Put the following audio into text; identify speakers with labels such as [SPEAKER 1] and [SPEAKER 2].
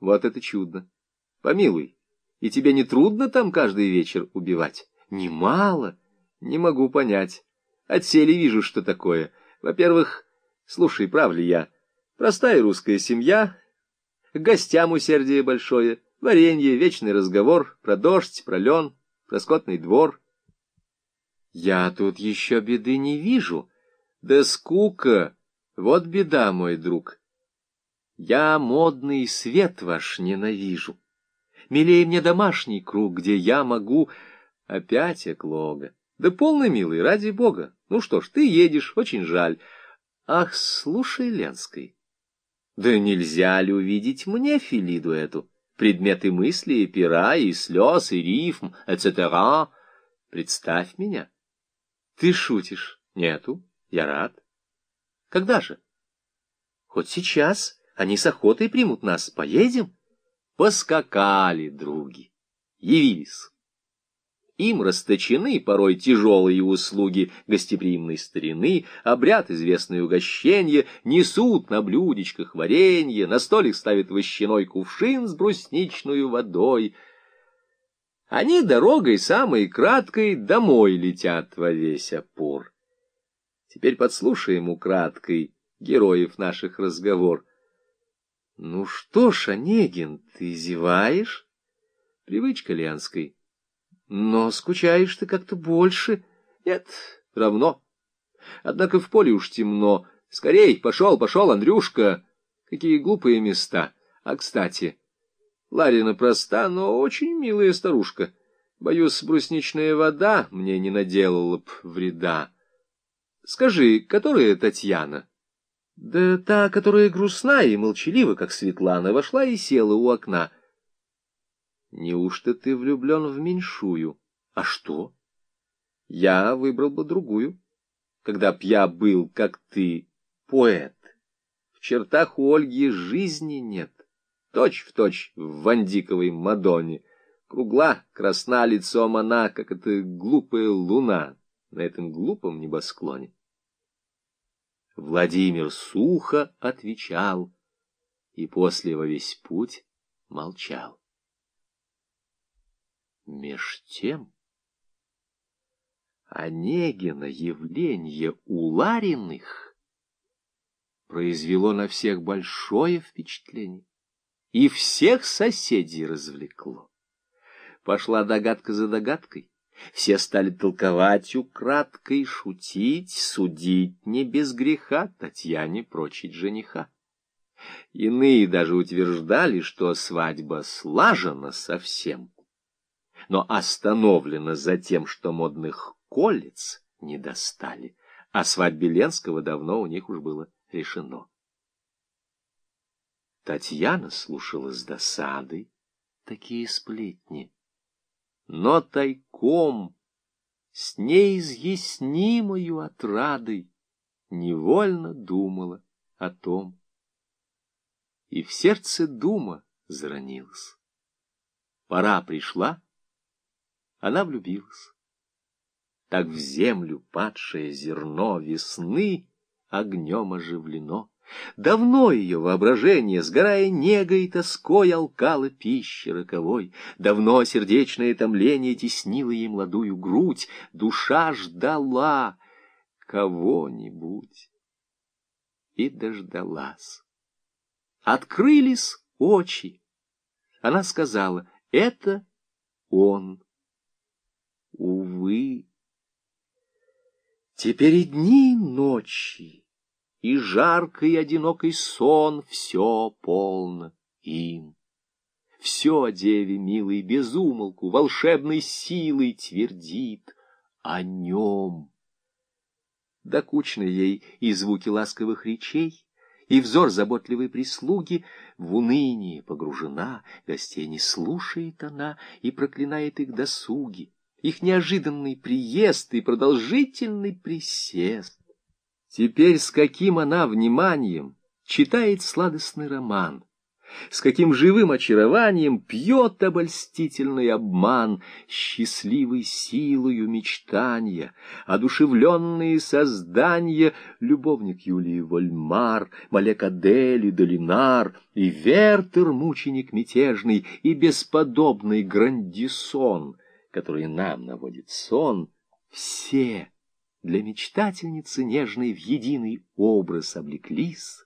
[SPEAKER 1] Вот это чудно. Помилуй, и тебе не трудно там каждый вечер убивать? Немало. Не могу понять. Отсели вижу, что такое. Во-первых, слушай, прав ли я? Простая русская семья, к гостям усердие большое, варенье, вечный разговор про дождь, про лен, про скотный двор. Я тут еще беды не вижу. Да скука, вот беда, мой друг. Я модный свет ваш ненавижу. Милее мне домашний круг, где я могу... Опять эклога. Да полный, милый, ради бога. Ну что ж, ты едешь, очень жаль. Ах, слушай, Ленской, да нельзя ли увидеть мне Филиду эту? Предметы мысли, и пера, и слез, и рифм, etc. Представь меня. Ты шутишь? Нету. Я рад. Когда же? Хоть сейчас. Они с охотой примут нас. Поедем? Поскакали, други. Явились. Им расточены порой тяжелые услуги гостеприимной старины, обряд известные угощения, несут на блюдечках варенье, на столик ставят вощаной кувшин с брусничной водой. Они дорогой самой краткой домой летят во весь опор. Теперь подслушаем украдкой героев наших разговор. Ну что ж, Онегин, ты зеваешь? Привычка Ленской. Но скучаешь ты как-то больше. Нет, равно. Однако в поле уж темно. Скорей, пошел, пошел, Андрюшка. Какие глупые места. А, кстати, Ларина проста, но очень милая старушка. Боюсь, брусничная вода мне не наделала б вреда. Скажи, которая Татьяна? Да та, которая грустна и молчалива, как Светлана, вошла и села у окна. Неужто ты влюблен в меньшую? А что? Я выбрал бы другую. Когда б я был, как ты, поэт. В чертах у Ольги жизни нет. Точь в Вандиковой Мадонне. Кругла, красна лицом она, как эта глупая луна на этом глупом небосклоне. Владимир сухо отвечал и после во весь путь молчал. Меж тем Онегина явление у Лариных произвело на всех большое впечатление и всех соседей развлекло. Пошла догадка за догадкой, все стали толковать украдкой, шутить, судить не без греха Татьяне прочить жениха. Иные даже утверждали, что свадьба слажена совсем но остановлено за тем, что модных колец не достали, а свадьбе Ленского давно у них уж было решено. Татьяна слушала с досадой такие сплетни, но тайком, с неизъяснимою отрадой, невольно думала о том. И в сердце дума заронилась. Пора пришла, она влюбилась. Так в землю падшее зерно весны огнем оживлено. Давно ее воображение, сгорая негой и тоской, алкало пищи роковой. Давно сердечное томление теснило ей молодую грудь. Душа ждала кого-нибудь и дождалась. Открылись очи. Она сказала, это он. Увы. Теперь и дни, и ночи, и жаркий одинокий сон — все полно им. Все о милой безумолку волшебной силой твердит о нем. Докучны ей и звуки ласковых речей, и взор заботливой прислуги в уныние погружена, гостей не слушает она и проклинает их досуги их неожиданный приезд и продолжительный присест. Теперь с каким она вниманием читает сладостный роман, с каким живым очарованием пьет обольстительный обман, счастливой силою мечтания, одушевленные создания, любовник Юлии Вольмар, Малек Адель и Долинар, и Вертер, мученик мятежный, и бесподобный Грандисон, который нам наводит сон, все для мечтательницы нежной в единый образ облеклись,